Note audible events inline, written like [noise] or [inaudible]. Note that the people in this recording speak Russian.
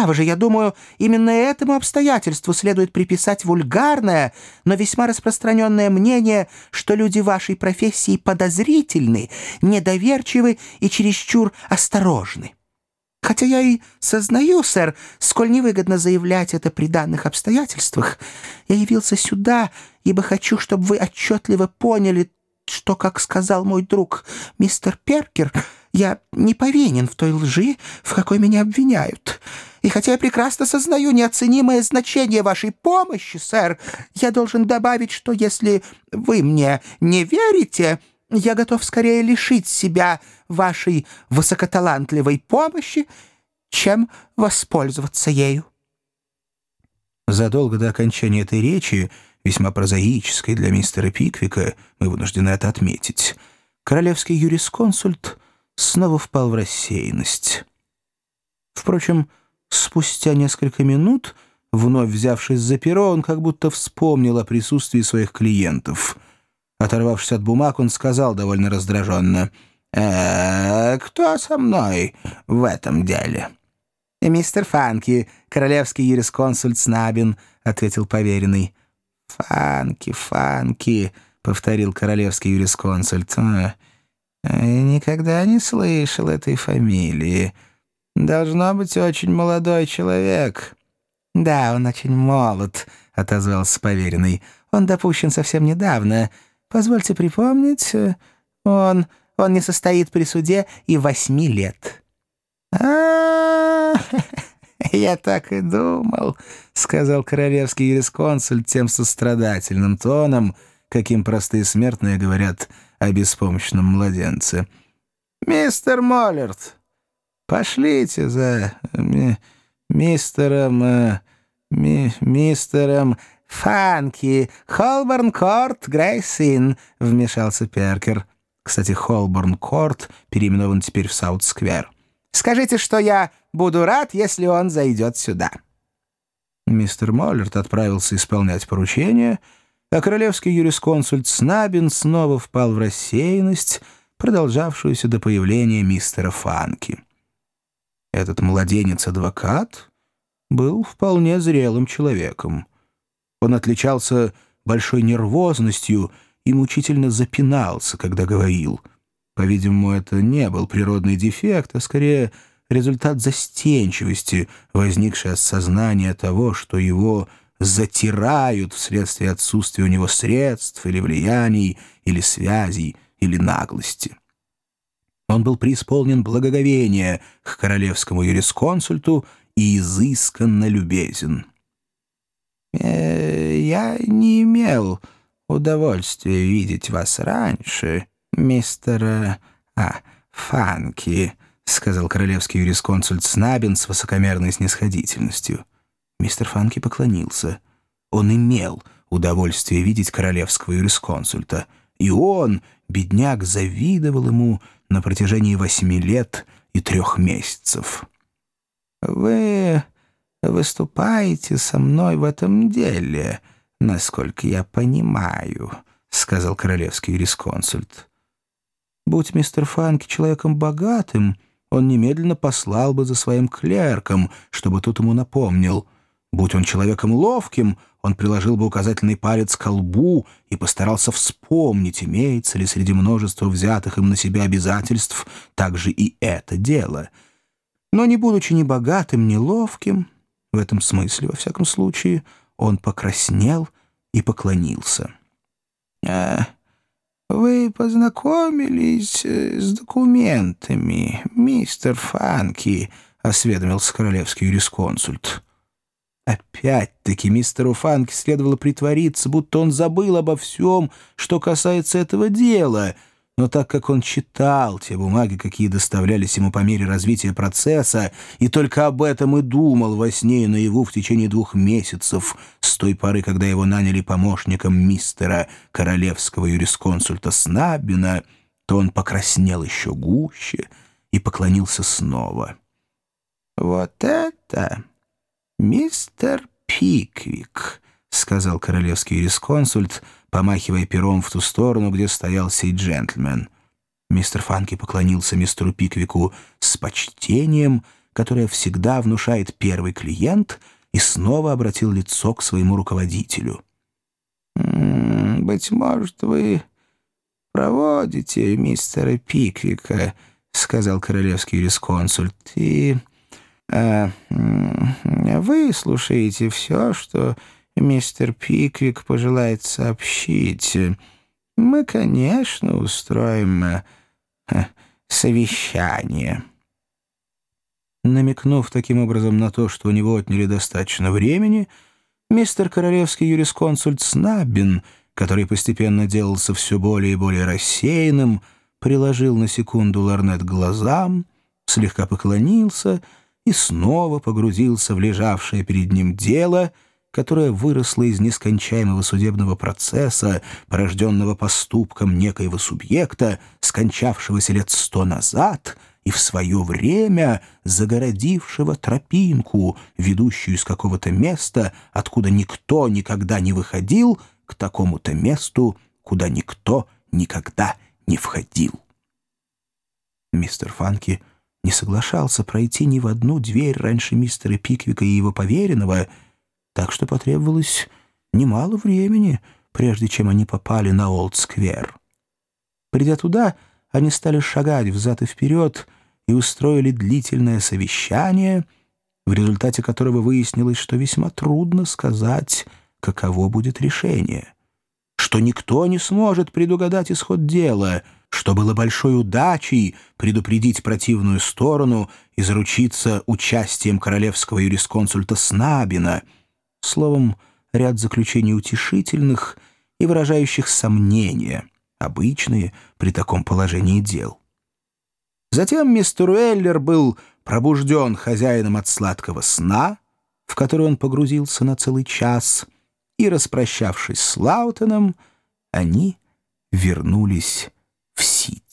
Право же, я думаю, именно этому обстоятельству следует приписать вульгарное, но весьма распространенное мнение, что люди вашей профессии подозрительны, недоверчивы и чересчур осторожны. Хотя я и сознаю, сэр, сколь невыгодно заявлять это при данных обстоятельствах, я явился сюда, ибо хочу, чтобы вы отчетливо поняли, что, как сказал мой друг мистер Перкер, я не повинен в той лжи, в какой меня обвиняют. И хотя я прекрасно сознаю неоценимое значение вашей помощи, сэр, я должен добавить, что если вы мне не верите, я готов скорее лишить себя вашей высокоталантливой помощи, чем воспользоваться ею. Задолго до окончания этой речи, весьма прозаической для мистера Пиквика, мы вынуждены это отметить, королевский юрисконсульт снова впал в рассеянность. Впрочем, спустя несколько минут, вновь взявшись за перо, он как будто вспомнил о присутствии своих клиентов — Оторвавшись от бумаг, он сказал довольно раздраженно. «Э, кто со мной в этом деле?» «Мистер Фанки, королевский юрисконсульт Снабин», — ответил поверенный. «Фанки, Фанки», — повторил королевский юрисконсульт. «Э, «Никогда не слышал этой фамилии. Должно быть очень молодой человек». «Да, он очень молод», — отозвался поверенный. «Он допущен совсем недавно». Позвольте припомнить, он, он не состоит при суде и восьми лет». А, [laughs] я так и думал», — сказал королевский юрисконсульт тем сострадательным тоном, каким простые смертные говорят о беспомощном младенце. «Мистер Моллерт, пошлите за ми, мистером... Э, ми, мистером «Фанки! Холборн-Корт, Грейз-Инн!» — вмешался Перкер. Кстати, Холборн-Корт переименован теперь в Саут-Сквер. «Скажите, что я буду рад, если он зайдет сюда». Мистер Моллерт отправился исполнять поручение, а королевский юрисконсульт Снабин снова впал в рассеянность, продолжавшуюся до появления мистера Фанки. Этот младенец-адвокат был вполне зрелым человеком. Он отличался большой нервозностью и мучительно запинался, когда говорил. По-видимому, это не был природный дефект, а скорее результат застенчивости, возникшей от сознания того, что его затирают вследствие отсутствия у него средств или влияний, или связей, или наглости. Он был преисполнен благоговения к королевскому юрисконсульту и изысканно любезен. Э, «Я не имел удовольствия видеть вас раньше, мистер... Э, а, Фанки», — сказал королевский юрисконсульт Снабин с высокомерной снисходительностью. Мистер Фанки поклонился. Он имел удовольствие видеть королевского юрисконсульта, и он, бедняк, завидовал ему на протяжении восьми лет и трех месяцев. «Вы выступаете со мной в этом деле, насколько я понимаю», — сказал королевский юрисконсульт. «Будь мистер Фанки человеком богатым, он немедленно послал бы за своим клерком, чтобы тут ему напомнил. Будь он человеком ловким, он приложил бы указательный палец к лбу и постарался вспомнить, имеется ли среди множества взятых им на себя обязательств также и это дело. Но не будучи ни богатым, ни ловким, в этом смысле, во всяком случае, он покраснел и поклонился. «А вы познакомились э, с документами, мистер Фанки?» — осведомился королевский юрисконсульт. Опять-таки мистеру Фанки следовало притвориться, будто он забыл обо всем, что касается этого дела — но так как он читал те бумаги, какие доставлялись ему по мере развития процесса, и только об этом и думал во сне и наяву в течение двух месяцев, с той поры, когда его наняли помощником мистера королевского юрисконсульта Снаббина, то он покраснел еще гуще и поклонился снова. «Вот это мистер Пиквик», — сказал королевский юрисконсульт, — помахивая пером в ту сторону, где стоял сей джентльмен. Мистер Фанки поклонился мистеру Пиквику с почтением которое всегда внушает первый клиент, и снова обратил лицо к своему руководителю. «Быть может, вы проводите мистера Пиквика», — сказал королевский юрисконсульт, — «и вы слушаете все, что мистер Пиквик пожелает сообщить. Мы, конечно, устроим э, совещание». Намекнув таким образом на то, что у него отняли достаточно времени, мистер королевский юрисконсульт Снаббин, который постепенно делался все более и более рассеянным, приложил на секунду ларнет к глазам, слегка поклонился и снова погрузился в лежавшее перед ним дело, которое выросло из нескончаемого судебного процесса, порожденного поступком некоего субъекта, скончавшегося лет сто назад и в свое время загородившего тропинку, ведущую из какого-то места, откуда никто никогда не выходил, к такому-то месту, куда никто никогда не входил. Мистер Фанки не соглашался пройти ни в одну дверь раньше мистера Пиквика и его поверенного, так что потребовалось немало времени, прежде чем они попали на Олд-сквер. Придя туда, они стали шагать взад и вперед и устроили длительное совещание, в результате которого выяснилось, что весьма трудно сказать, каково будет решение — что никто не сможет предугадать исход дела, что было большой удачей предупредить противную сторону и заручиться участием королевского юрисконсульта Снабина. Словом, ряд заключений утешительных и выражающих сомнения, обычные при таком положении дел. Затем мистер Уэллер был пробужден хозяином от сладкого сна, в который он погрузился на целый час — и, распрощавшись с Лаутоном, они вернулись в Сит.